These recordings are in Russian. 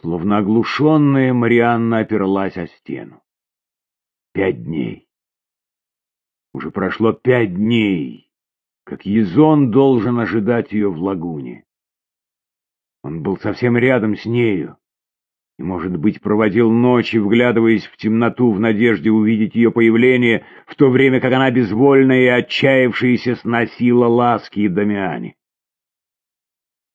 Словно оглушенная, Марианна оперлась о стену. Пять дней. Уже прошло пять дней, как Езон должен ожидать ее в лагуне. Он был совсем рядом с нею и, может быть, проводил ночи, вглядываясь в темноту в надежде увидеть ее появление, в то время как она безвольная и отчаявшаяся сносила ласки и Дамиане.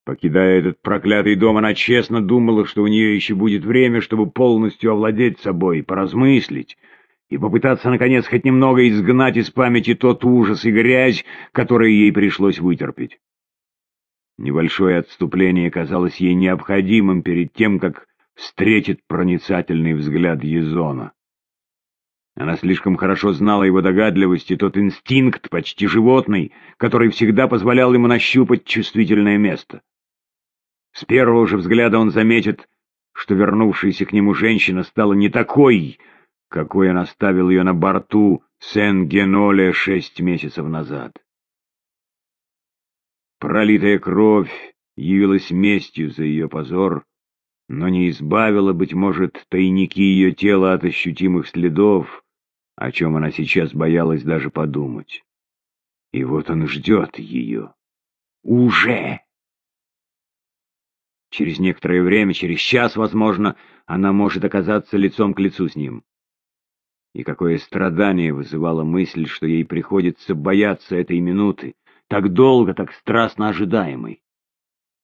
Покидая этот проклятый дом, она честно думала, что у нее еще будет время, чтобы полностью овладеть собой, поразмыслить и попытаться, наконец, хоть немного изгнать из памяти тот ужас и грязь, которые ей пришлось вытерпеть. Небольшое отступление казалось ей необходимым перед тем, как встретит проницательный взгляд Езона. Она слишком хорошо знала его догадливость и тот инстинкт, почти животный, который всегда позволял ему нащупать чувствительное место. С первого же взгляда он заметит, что вернувшаяся к нему женщина стала не такой, какой он оставил ее на борту Сен-Геноле шесть месяцев назад. Пролитая кровь явилась местью за ее позор, но не избавила, быть может, тайники ее тела от ощутимых следов, о чем она сейчас боялась даже подумать. И вот он ждет ее. Уже! Через некоторое время, через час, возможно, она может оказаться лицом к лицу с ним. И какое страдание вызывала мысль, что ей приходится бояться этой минуты, так долго, так страстно ожидаемой.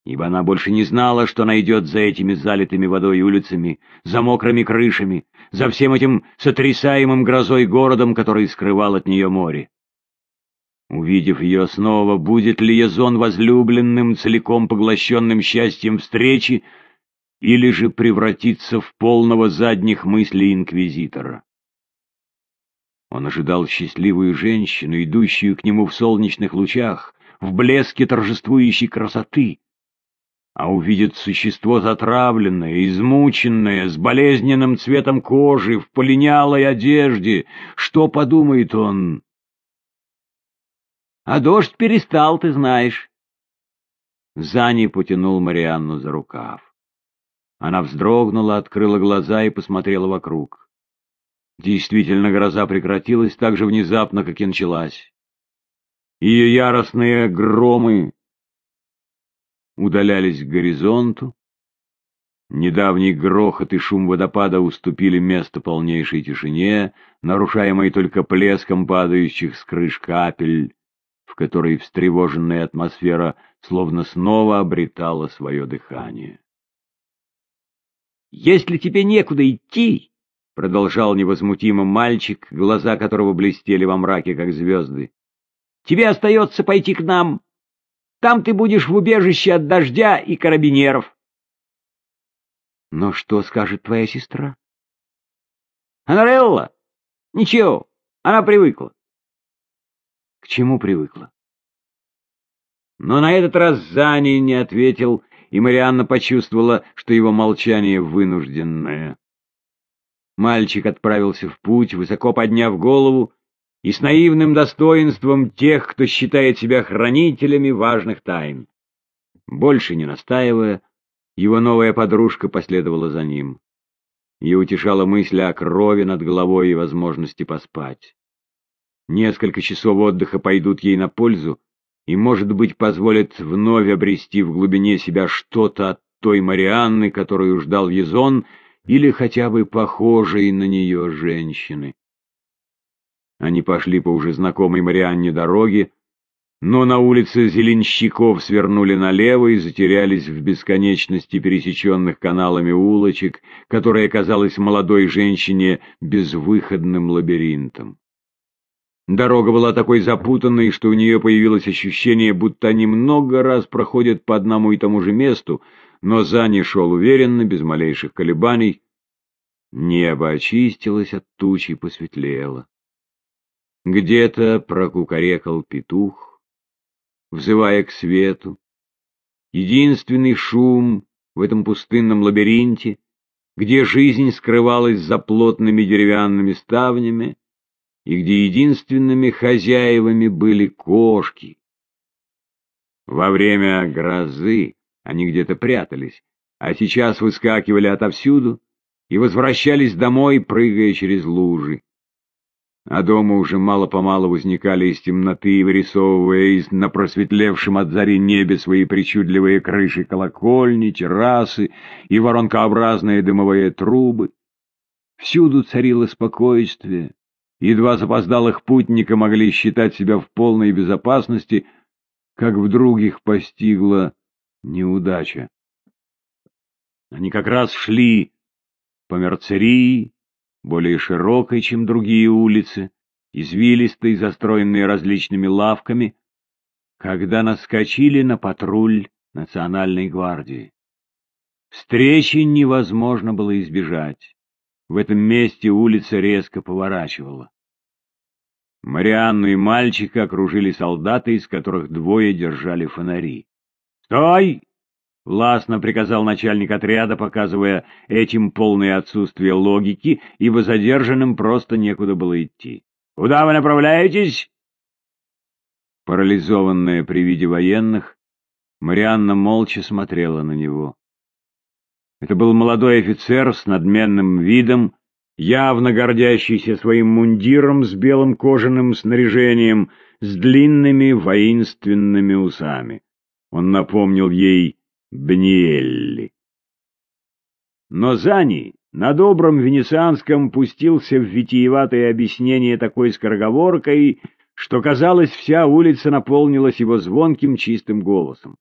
Ибо она больше не знала, что найдет за этими залитыми водой улицами, за мокрыми крышами, за всем этим сотрясаемым грозой городом, который скрывал от нее море. Увидев ее снова, будет ли Язон возлюбленным, целиком поглощенным счастьем встречи, или же превратится в полного задних мыслей инквизитора? Он ожидал счастливую женщину, идущую к нему в солнечных лучах, в блеске торжествующей красоты, а увидит существо затравленное, измученное, с болезненным цветом кожи, в полинялой одежде. Что подумает он? А дождь перестал, ты знаешь. Зани потянул Марианну за рукав. Она вздрогнула, открыла глаза и посмотрела вокруг. Действительно, гроза прекратилась так же внезапно, как и началась. Ее яростные громы удалялись к горизонту. Недавний грохот и шум водопада уступили место полнейшей тишине, нарушаемой только плеском падающих с крыш капель которой встревоженная атмосфера словно снова обретала свое дыхание. «Если тебе некуда идти», — продолжал невозмутимо мальчик, глаза которого блестели во мраке, как звезды, — «тебе остается пойти к нам. Там ты будешь в убежище от дождя и карабинеров». «Но что скажет твоя сестра?» «Анарелла? Ничего, она привыкла. Чему привыкла? Но на этот раз Зани не ответил, и Марианна почувствовала, что его молчание вынужденное. Мальчик отправился в путь, высоко подняв голову, и с наивным достоинством тех, кто считает себя хранителями важных тайн. Больше не настаивая, его новая подружка последовала за ним. Ее утешала мысль о крови над головой и возможности поспать. Несколько часов отдыха пойдут ей на пользу и, может быть, позволят вновь обрести в глубине себя что-то от той Марианны, которую ждал Езон, или хотя бы похожей на нее женщины. Они пошли по уже знакомой Марианне дороге, но на улице Зеленщиков свернули налево и затерялись в бесконечности пересеченных каналами улочек, которая казалась молодой женщине безвыходным лабиринтом. Дорога была такой запутанной, что у нее появилось ощущение, будто они много раз проходят по одному и тому же месту, но Зани шел уверенно, без малейших колебаний. Небо очистилось от тучи и посветлело. Где-то прокукарекал петух, взывая к свету. Единственный шум в этом пустынном лабиринте, где жизнь скрывалась за плотными деревянными ставнями, и где единственными хозяевами были кошки. Во время грозы они где-то прятались, а сейчас выскакивали отовсюду и возвращались домой, прыгая через лужи. А дома уже мало-помалу возникали из темноты, вырисовывая на просветлевшем от зари небе свои причудливые крыши колокольни, террасы и воронкообразные дымовые трубы. Всюду царило спокойствие, едва запоздалых путника могли считать себя в полной безопасности, как вдруг их постигла неудача. Они как раз шли по Мерцерии, более широкой, чем другие улицы, извилистой, застроенной различными лавками, когда наскочили на патруль национальной гвардии. Встречи невозможно было избежать. В этом месте улица резко поворачивала. Марианну и мальчика окружили солдаты, из которых двое держали фонари. «Стой!» Властно приказал начальник отряда, показывая этим полное отсутствие логики, ибо задержанным просто некуда было идти. «Куда вы направляетесь?» Парализованная при виде военных, Марианна молча смотрела на него. Это был молодой офицер с надменным видом, явно гордящийся своим мундиром с белым кожаным снаряжением, с длинными воинственными усами. Он напомнил ей Бниелли. Но Зани на добром венецианском пустился в витиеватое объяснение такой скороговоркой, что, казалось, вся улица наполнилась его звонким чистым голосом.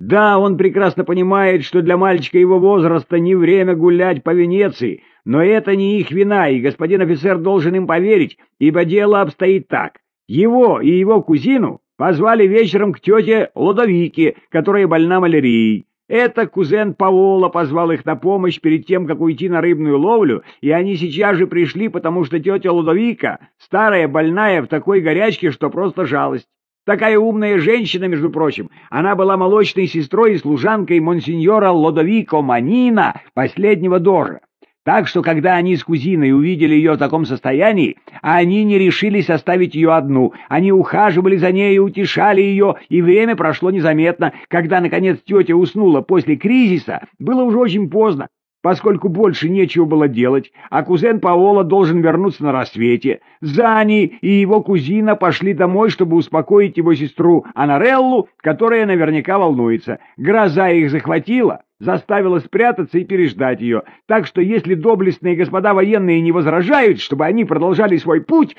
Да, он прекрасно понимает, что для мальчика его возраста не время гулять по Венеции, но это не их вина, и господин офицер должен им поверить, ибо дело обстоит так. Его и его кузину Позвали вечером к тете Лодовике, которая больна малярией. Это кузен Паола позвал их на помощь перед тем, как уйти на рыбную ловлю, и они сейчас же пришли, потому что тетя Лудовика, старая больная в такой горячке, что просто жалость. Такая умная женщина, между прочим. Она была молочной сестрой и служанкой монсеньора Лодовико Манина, последнего дожа. Так что, когда они с кузиной увидели ее в таком состоянии, они не решились оставить ее одну. Они ухаживали за ней и утешали ее, и время прошло незаметно. Когда, наконец, тетя уснула после кризиса, было уже очень поздно поскольку больше нечего было делать, а кузен Паола должен вернуться на рассвете. Зани и его кузина пошли домой, чтобы успокоить его сестру Анареллу, которая наверняка волнуется. Гроза их захватила, заставила спрятаться и переждать ее. Так что если доблестные господа военные не возражают, чтобы они продолжали свой путь,